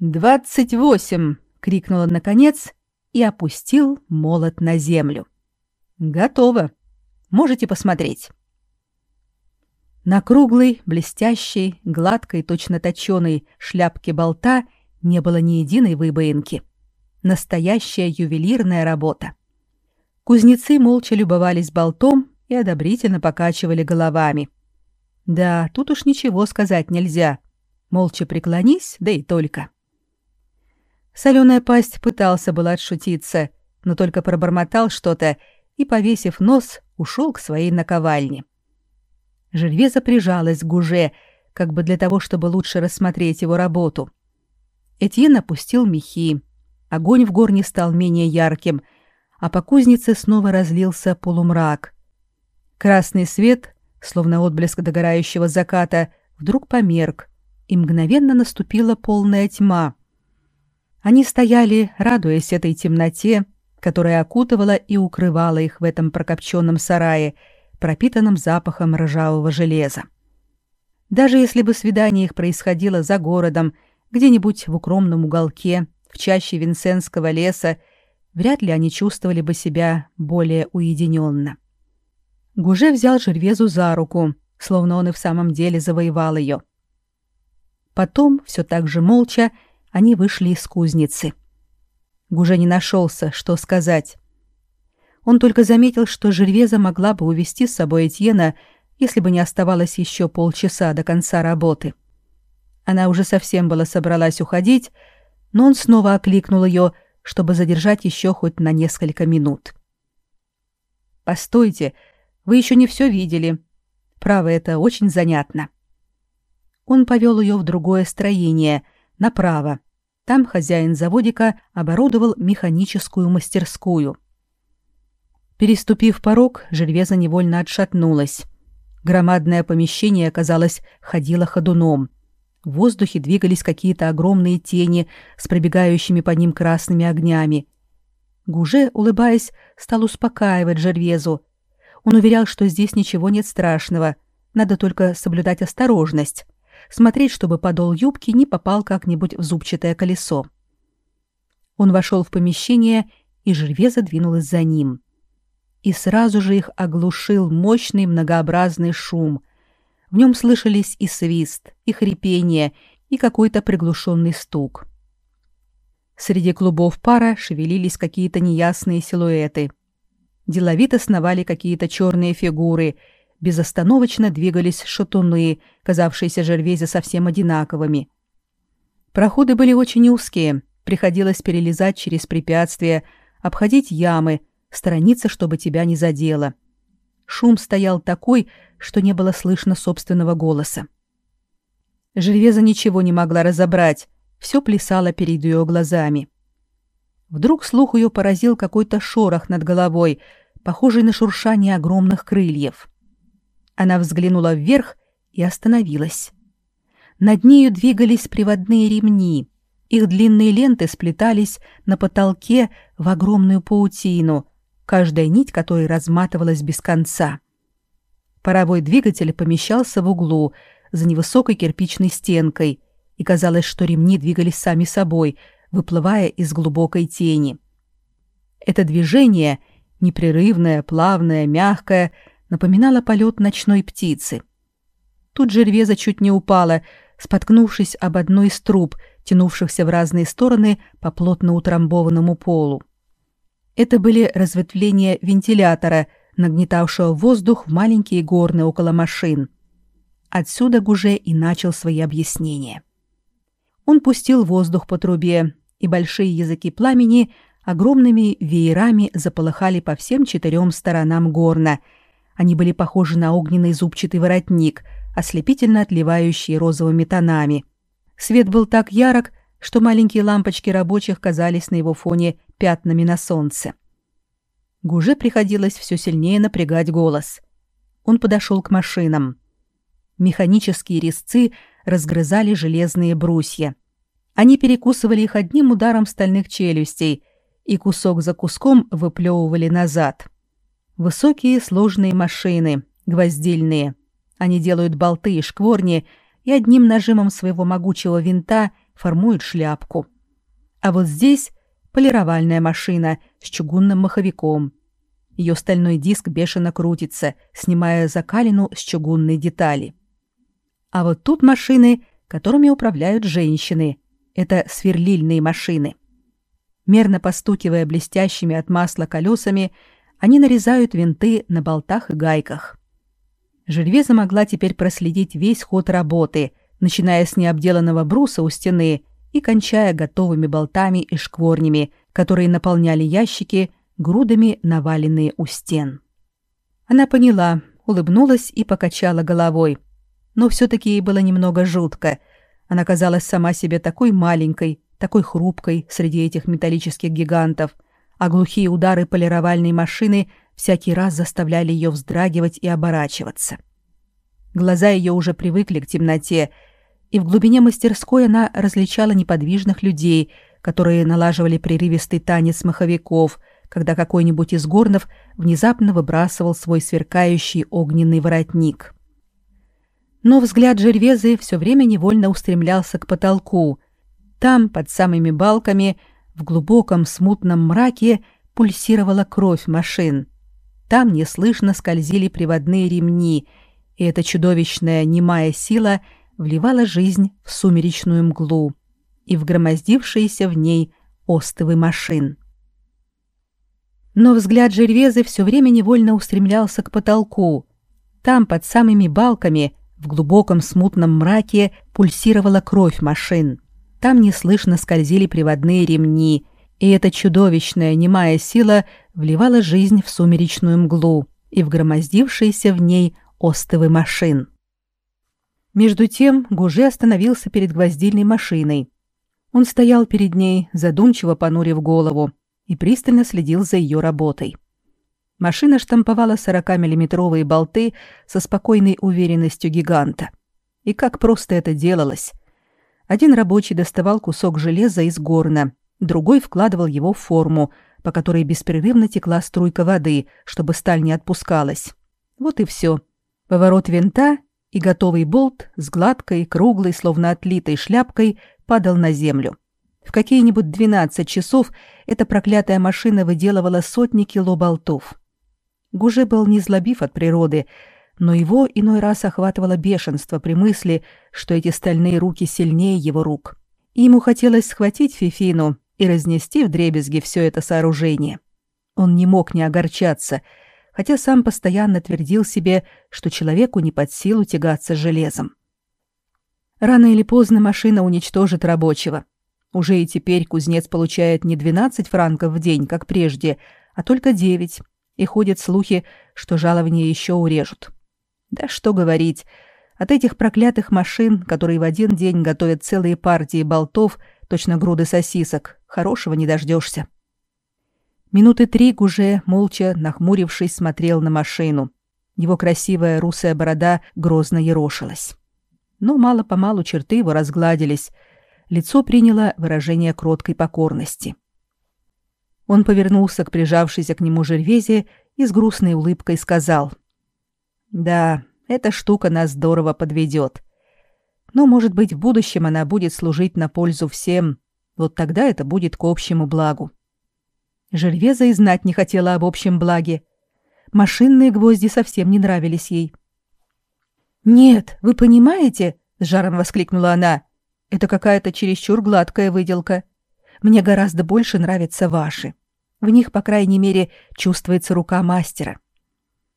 «Двадцать восемь!» — крикнула наконец и опустил молот на землю. «Готово. Можете посмотреть». На круглой, блестящей, гладкой, точно точеной шляпке болта не было ни единой выбоинки. Настоящая ювелирная работа. Кузнецы молча любовались болтом и одобрительно покачивали головами. Да, тут уж ничего сказать нельзя. Молча преклонись, да и только. — Соленая пасть пытался было отшутиться, но только пробормотал что-то и, повесив нос, ушел к своей наковальне. Жильвеза прижалась к гуже, как бы для того, чтобы лучше рассмотреть его работу. Этьен опустил мехи. Огонь в горне стал менее ярким, а по кузнице снова разлился полумрак. Красный свет, словно отблеск догорающего заката, вдруг померк, и мгновенно наступила полная тьма — они стояли, радуясь этой темноте, которая окутывала и укрывала их в этом прокопченном сарае, пропитанном запахом ржавого железа. Даже если бы свидание их происходило за городом, где-нибудь в укромном уголке, в чаще Винсенского леса, вряд ли они чувствовали бы себя более уединенно. Гуже взял Жервезу за руку, словно он и в самом деле завоевал ее. Потом, все так же молча, они вышли из кузницы. Гуже не нашелся, что сказать. Он только заметил, что Жервеза могла бы увести с собой Этьена, если бы не оставалось еще полчаса до конца работы. Она уже совсем была собралась уходить, но он снова окликнул ее, чтобы задержать еще хоть на несколько минут. «Постойте, вы еще не все видели. Право, это очень занятно». Он повел ее в другое строение — направо. Там хозяин заводика оборудовал механическую мастерскую. Переступив порог, Жильвеза невольно отшатнулась. Громадное помещение, казалось, ходило ходуном. В воздухе двигались какие-то огромные тени с пробегающими по ним красными огнями. Гуже, улыбаясь, стал успокаивать Жервезу. Он уверял, что здесь ничего нет страшного, надо только соблюдать осторожность смотреть, чтобы подол юбки не попал как-нибудь в зубчатое колесо. Он вошел в помещение, и Жервеза двинулась за ним. И сразу же их оглушил мощный многообразный шум. В нем слышались и свист, и хрипение, и какой-то приглушенный стук. Среди клубов пара шевелились какие-то неясные силуэты. Деловито сновали какие-то черные фигуры — безостановочно двигались шатуны, казавшиеся Жервезе совсем одинаковыми. Проходы были очень узкие, приходилось перелезать через препятствия, обходить ямы, сторониться, чтобы тебя не задело. Шум стоял такой, что не было слышно собственного голоса. Жервеза ничего не могла разобрать, все плясало перед ее глазами. Вдруг слух ее поразил какой-то шорох над головой, похожий на шуршание огромных крыльев. Она взглянула вверх и остановилась. Над нею двигались приводные ремни. Их длинные ленты сплетались на потолке в огромную паутину, каждая нить которой разматывалась без конца. Паровой двигатель помещался в углу, за невысокой кирпичной стенкой, и казалось, что ремни двигались сами собой, выплывая из глубокой тени. Это движение, непрерывное, плавное, мягкое, напоминало полет ночной птицы. Тут Жервеза чуть не упала, споткнувшись об одной из труб, тянувшихся в разные стороны по плотно утрамбованному полу. Это были разветвления вентилятора, нагнетавшего воздух в маленькие горны около машин. Отсюда Гуже и начал свои объяснения. Он пустил воздух по трубе, и большие языки пламени огромными веерами заполыхали по всем четырем сторонам горна. Они были похожи на огненный зубчатый воротник — ослепительно отливающие розовыми тонами. Свет был так ярок, что маленькие лампочки рабочих казались на его фоне пятнами на солнце. Гуже приходилось все сильнее напрягать голос. Он подошел к машинам. Механические резцы разгрызали железные брусья. Они перекусывали их одним ударом стальных челюстей и кусок за куском выплевывали назад. Высокие сложные машины, гвоздильные, они делают болты и шкворни и одним нажимом своего могучего винта формуют шляпку. А вот здесь полировальная машина с чугунным маховиком. Ее стальной диск бешено крутится, снимая закалину с чугунной детали. А вот тут машины, которыми управляют женщины. Это сверлильные машины. Мерно постукивая блестящими от масла колесами, они нарезают винты на болтах и гайках. Жильвеза могла теперь проследить весь ход работы, начиная с необделанного бруса у стены и кончая готовыми болтами и шкворнями, которые наполняли ящики, грудами наваленные у стен. Она поняла, улыбнулась и покачала головой. Но все-таки ей было немного жутко. Она казалась сама себе такой маленькой, такой хрупкой среди этих металлических гигантов, а глухие удары полировальной машины всякий раз заставляли ее вздрагивать и оборачиваться. Глаза ее уже привыкли к темноте, и в глубине мастерской она различала неподвижных людей, которые налаживали прерывистый танец маховиков, когда какой-нибудь из горнов внезапно выбрасывал свой сверкающий огненный воротник. Но взгляд Жервезы все время невольно устремлялся к потолку. Там, под самыми балками, в глубоком смутном мраке пульсировала кровь машин. Там неслышно скользили приводные ремни, и эта чудовищная немая сила вливала жизнь в сумеречную мглу и в громоздившиеся в ней остовы машин. Но взгляд Жервезы все время невольно устремлялся к потолку. Там, под самыми балками, в глубоком смутном мраке пульсировала кровь машин. Там неслышно скользили приводные ремни, и эта чудовищная немая сила вливала жизнь в сумеречную мглу и в громоздившиеся в ней остовы машин. Между тем Гуже остановился перед гвоздильной машиной. Он стоял перед ней, задумчиво понурив голову, и пристально следил за ее работой. Машина штамповала 40-миллиметровые болты со спокойной уверенностью гиганта. И как просто это делалось. Один рабочий доставал кусок железа из горна, другой вкладывал его в форму, по которой беспрерывно текла струйка воды, чтобы сталь не отпускалась. Вот и все. Поворот винта, и готовый болт с гладкой, круглой, словно отлитой шляпкой падал на землю. В какие-нибудь 12 часов эта проклятая машина выделывала сотни кило болтов. Гуже был не злобив от природы, но его иной раз охватывало бешенство при мысли, что эти стальные руки сильнее его рук. И ему хотелось схватить Фифину и разнести в дребезги все это сооружение. Он не мог не огорчаться, хотя сам постоянно твердил себе, что человеку не под силу тягаться железом. Рано или поздно машина уничтожит рабочего. Уже и теперь кузнец получает не 12 франков в день, как прежде, а только 9, и ходят слухи, что жалование еще урежут. Да что говорить, от этих проклятых машин, которые в один день готовят целые партии болтов, точно груды сосисок, хорошего не дождешься. Минуты три Гуже, молча нахмурившись, смотрел на машину. Его красивая русая борода грозно ерошилась. Но мало-помалу черты его разгладились. Лицо приняло выражение кроткой покорности. Он повернулся к прижавшейся к нему Жервезе и с грустной улыбкой сказал. «Да, эта штука нас здорово подведет. Но, может быть, в будущем она будет служить на пользу всем. Вот тогда это будет к общему благу». Жервеза и знать не хотела об общем благе. Машинные гвозди совсем не нравились ей. «Нет, вы понимаете?» — с жаром воскликнула она. «Это какая-то чересчур гладкая выделка. Мне гораздо больше нравятся ваши. В них, по крайней мере, чувствуется рука мастера».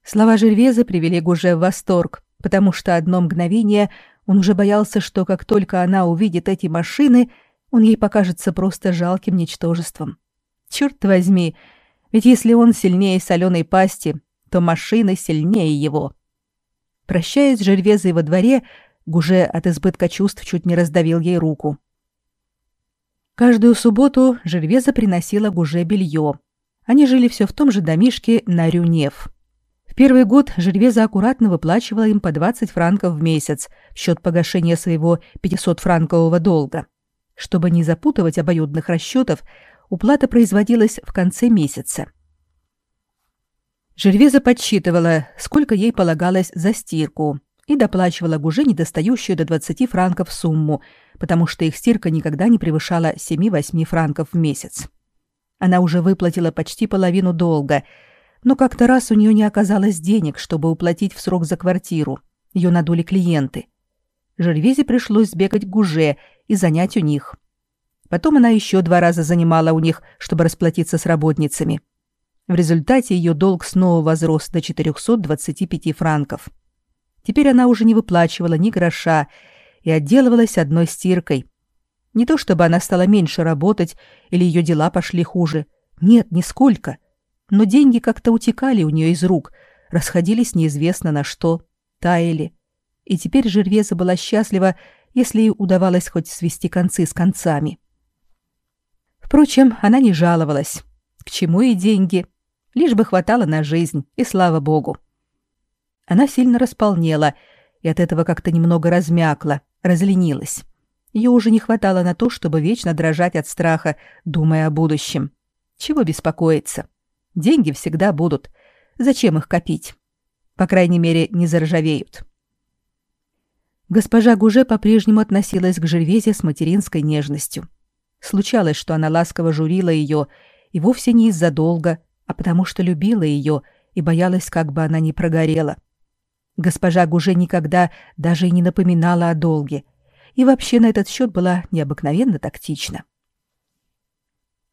Слова Жервеза привели Гуже в восторг, потому что одно мгновение он уже боялся, что как только она увидит эти машины, он ей покажется просто жалким ничтожеством. Черт возьми, ведь если он сильнее соленой пасти, то машина сильнее его. Прощаясь с Жервезой во дворе, Гуже от избытка чувств чуть не раздавил ей руку. Каждую субботу Жервеза приносила Гуже белье. Они жили все в том же домишке на Рюнев. В первый год Жервеза аккуратно выплачивала им по 20 франков в месяц в счет погашения своего 500-франкового долга. Чтобы не запутывать обоюдных расчетов, уплата производилась в конце месяца. Жервеза подсчитывала, сколько ей полагалось за стирку, и доплачивала Гуже недостающую до 20 франков сумму, потому что их стирка никогда не превышала 7-8 франков в месяц. Она уже выплатила почти половину долга, но как-то раз у нее не оказалось денег, чтобы уплатить в срок за квартиру. Ее надули клиенты. Жервезе пришлось сбегать к Гуже и занять у них. Потом она еще два раза занимала у них, чтобы расплатиться с работницами. В результате ее долг снова возрос до 425 франков. Теперь она уже не выплачивала ни гроша и отделывалась одной стиркой. Не то чтобы она стала меньше работать или ее дела пошли хуже. Нет, нисколько. Но деньги как-то утекали у нее из рук, расходились неизвестно на что, таяли. И теперь Жервеза была счастлива, если ей удавалось хоть свести концы с концами. Впрочем, она не жаловалась. К чему и деньги? Лишь бы хватало на жизнь, и слава богу. Она сильно располнела и от этого как-то немного размякла, разленилась. Ее уже не хватало на то, чтобы вечно дрожать от страха, думая о будущем. Чего беспокоиться? Деньги всегда будут. Зачем их копить? По крайней мере, не заржавеют. Госпожа Гуже по-прежнему относилась к Жервезе с материнской нежностью. Случалось, что она ласково журила ее, и вовсе не из-за долга, а потому что любила ее и боялась, как бы она не прогорела. Госпожа Гуже никогда даже и не напоминала о долге, и вообще на этот счет была необыкновенно тактична.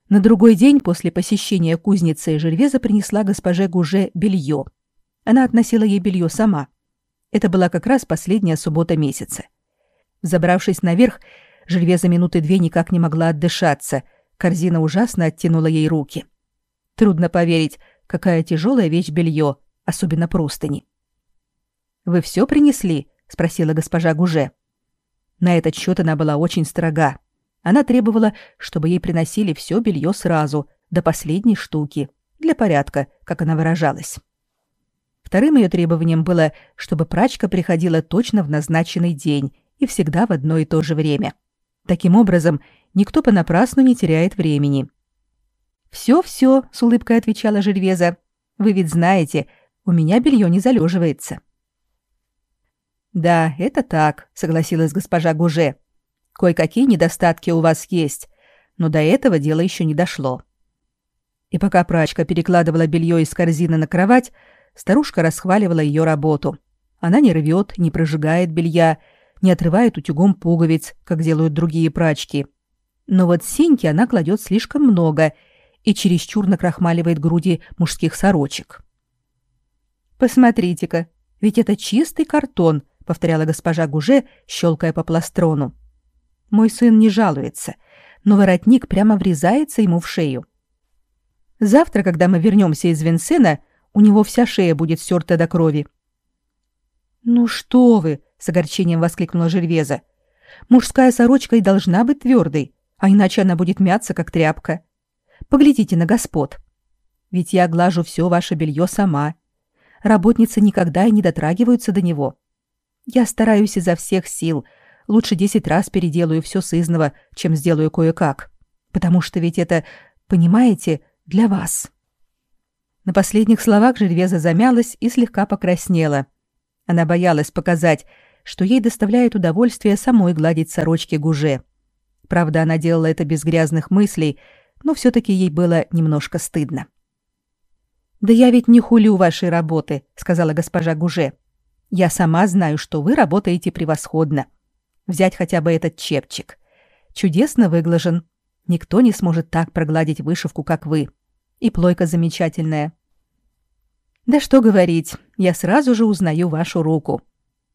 На другой день после посещения кузницы Жервеза принесла госпоже Гуже белье. Она относила ей белье сама. Это была как раз последняя суббота месяца. Забравшись наверх, Жильве за минуты две никак не могла отдышаться. Корзина ужасно оттянула ей руки. Трудно поверить, какая тяжелая вещь белье, особенно простыни. «Вы все принесли?» — спросила госпожа Гуже. На этот счет она была очень строга. Она требовала, чтобы ей приносили все белье сразу, до последней штуки, для порядка, как она выражалась. Вторым ее требованием было, чтобы прачка приходила точно в назначенный день и всегда в одно и то же время. Таким образом, никто понапрасну не теряет времени. «Все-все», — с улыбкой отвечала Жервеза. «Вы ведь знаете, у меня белье не залеживается». «Да, это так», — согласилась госпожа Гуже. «Кое-какие недостатки у вас есть, но до этого дело еще не дошло». И пока прачка перекладывала белье из корзины на кровать, старушка расхваливала ее работу. Она не рвет, не прожигает белья, не отрывает утюгом пуговиц, как делают другие прачки. Но вот синьки она кладет слишком много и чересчур накрахмаливает груди мужских сорочек. «Посмотрите-ка, ведь это чистый картон», — повторяла госпожа Гуже, щелкая по пластрону. «Мой сын не жалуется, но воротник прямо врезается ему в шею. Завтра, когда мы вернемся из Винсена, у него вся шея будет стерта до крови». «Ну что вы!» С огорчением воскликнула Жервеза. Мужская сорочка и должна быть твердой, а иначе она будет мяться, как тряпка. Поглядите на господ. Ведь я глажу все ваше белье сама. Работницы никогда и не дотрагиваются до него. Я стараюсь изо всех сил. Лучше десять раз переделаю все сызново, чем сделаю кое-как. Потому что ведь это, понимаете, для вас». На последних словах Жервеза замялась и слегка покраснела. Она боялась показать, что ей доставляет удовольствие самой гладить сорочки Гуже. Правда, она делала это без грязных мыслей, но все-таки ей было немножко стыдно. «Да я ведь не хулю вашей работы», — сказала госпожа Гуже. «Я сама знаю, что вы работаете превосходно. Взять хотя бы этот чепчик. Чудесно выглажен. Никто не сможет так прогладить вышивку, как вы. И плойка замечательная. Да что говорить, я сразу же узнаю вашу руку.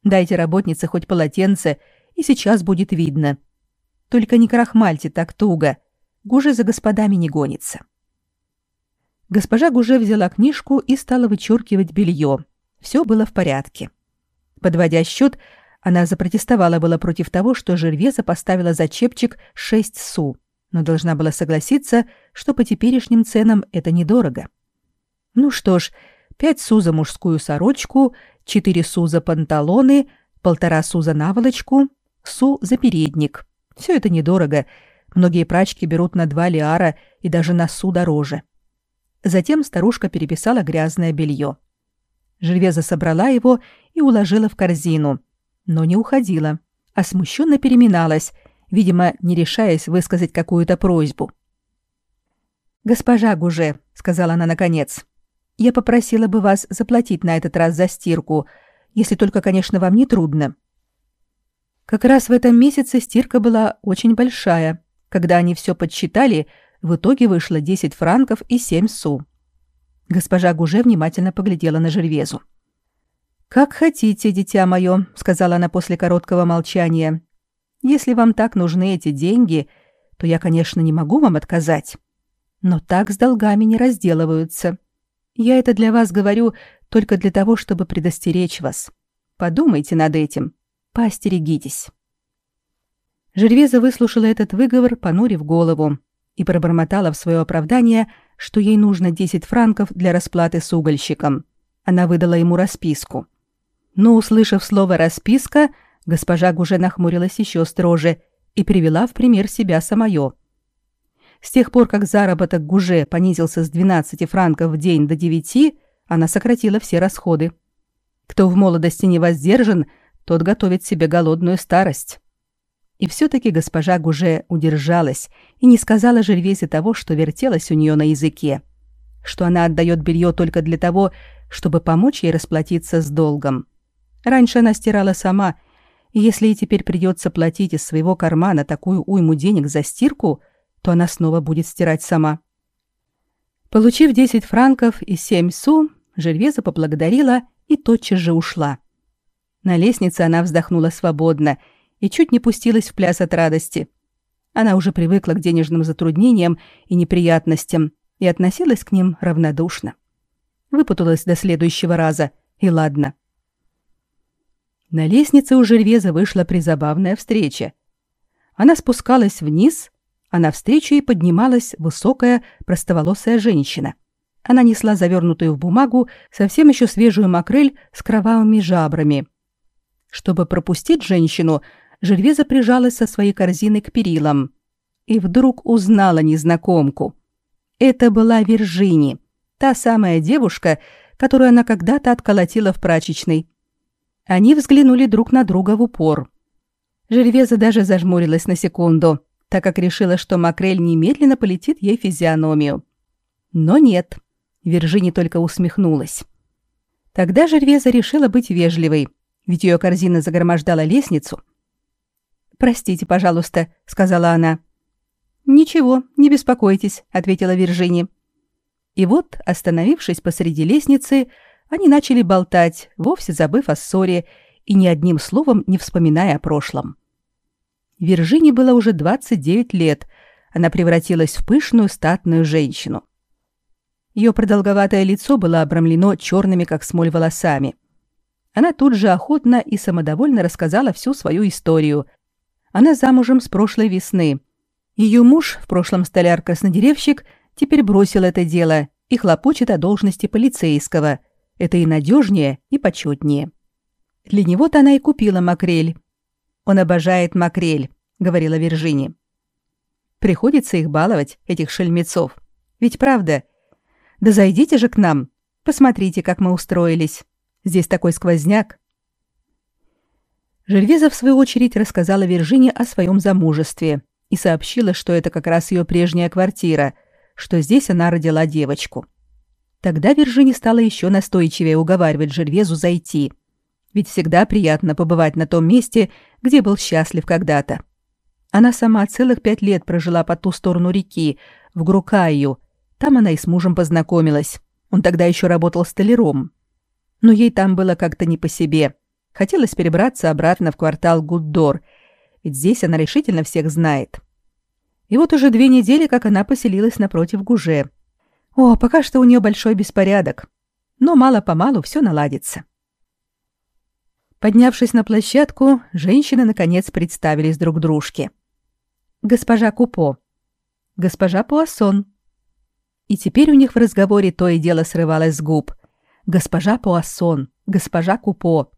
Дайте работнице хоть полотенце, и сейчас будет видно. Только не крахмальте так туго. Гуже за господами не гонится. Госпожа Гуже взяла книжку и стала вычеркивать белье. Все было в порядке. Подводя счет, она запротестовала было против того, что Жервеза поставила за чепчик 6 су, но должна была согласиться, что по теперешним ценам это недорого. Ну что ж, пять су за мужскую сорочку, четыре су за панталоны, полтора су за наволочку, су за передник. Все это недорого. Многие прачки берут на два лиара и даже на су дороже. Затем старушка переписала грязное белье. Жильвеза собрала его и уложила в корзину, но не уходила, а смущенно переминалась, видимо, не решаясь высказать какую-то просьбу. «Госпожа Гуже», — сказала она наконец, я попросила бы вас заплатить на этот раз за стирку, если только, конечно, вам не трудно. Как раз в этом месяце стирка была очень большая. Когда они все подсчитали, в итоге вышло 10 франков и 7 су. Госпожа Гуже внимательно поглядела на Жервезу. «Как хотите, дитя мое», — сказала она после короткого молчания. «Если вам так нужны эти деньги, то я, конечно, не могу вам отказать. Но так с долгами не разделываются. Я это для вас говорю только для того, чтобы предостеречь вас. Подумайте над этим. Поостерегитесь». Жервеза выслушала этот выговор, понурив голову, и пробормотала в свое оправдание, что ей нужно 10 франков для расплаты с угольщиком. Она выдала ему расписку. Но, услышав слово «расписка», госпожа Гуже нахмурилась еще строже и привела в пример себя самое – с тех пор, как заработок Гуже понизился с 12 франков в день до 9, она сократила все расходы. Кто в молодости не воздержан, тот готовит себе голодную старость. И все-таки госпожа Гуже удержалась и не сказала Жервезе того, что вертелось у нее на языке, что она отдает белье только для того, чтобы помочь ей расплатиться с долгом. Раньше она стирала сама, и если ей теперь придется платить из своего кармана такую уйму денег за стирку – то она снова будет стирать сама. Получив 10 франков и 7 су, Жервеза поблагодарила и тотчас же ушла. На лестнице она вздохнула свободно и чуть не пустилась в пляс от радости. Она уже привыкла к денежным затруднениям и неприятностям и относилась к ним равнодушно. Выпуталась до следующего раза, и ладно. На лестнице у Жервеза вышла призабавная встреча. Она спускалась вниз, а навстречу ей поднималась высокая, простоволосая женщина. Она несла завернутую в бумагу совсем еще свежую макрель с кровавыми жабрами. Чтобы пропустить женщину, Жервеза прижалась со своей корзиной к перилам и вдруг узнала незнакомку. Это была Виржини, та самая девушка, которую она когда-то отколотила в прачечной. Они взглянули друг на друга в упор. Жервеза даже зажмурилась на секунду – так как решила, что Макрель немедленно полетит ей физиономию. Но нет, Вержини только усмехнулась. Тогда Жервеза решила быть вежливой, ведь ее корзина загромождала лестницу. «Простите, пожалуйста», — сказала она. «Ничего, не беспокойтесь», — ответила Вержини. И вот, остановившись посреди лестницы, они начали болтать, вовсе забыв о ссоре и ни одним словом не вспоминая о прошлом. Виржине было уже 29 лет. Она превратилась в пышную статную женщину. Ее продолговатое лицо было обрамлено черными, как смоль, волосами. Она тут же охотно и самодовольно рассказала всю свою историю. Она замужем с прошлой весны. Ее муж, в прошлом столяр-краснодеревщик, теперь бросил это дело и хлопочет о должности полицейского. Это и надежнее, и почетнее. Для него-то она и купила макрель. Он обожает макрель, говорила Виржини. Приходится их баловать, этих шельмецов. Ведь правда? Да зайдите же к нам. Посмотрите, как мы устроились. Здесь такой сквозняк. Жильвеза, в свою очередь, рассказала Виржине о своем замужестве и сообщила, что это как раз ее прежняя квартира, что здесь она родила девочку. Тогда Виржине стала еще настойчивее уговаривать Жервезу зайти. Ведь всегда приятно побывать на том месте, где был счастлив когда-то. Она сама целых пять лет прожила по ту сторону реки, в Грукаю. Там она и с мужем познакомилась. Он тогда еще работал столяром. Но ей там было как-то не по себе. Хотелось перебраться обратно в квартал Гуддор, ведь здесь она решительно всех знает. И вот уже две недели, как она поселилась напротив Гуже. О, пока что у нее большой беспорядок. Но мало-помалу все наладится. Поднявшись на площадку, женщины наконец представились друг дружке. Госпожа Купо. Госпожа Пуассон. И теперь у них в разговоре то и дело срывалось с губ. Госпожа Пуассон, госпожа Купо.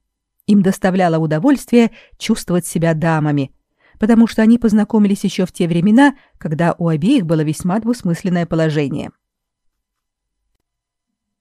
Им доставляло удовольствие чувствовать себя дамами, потому что они познакомились еще в те времена, когда у обеих было весьма двусмысленное положение –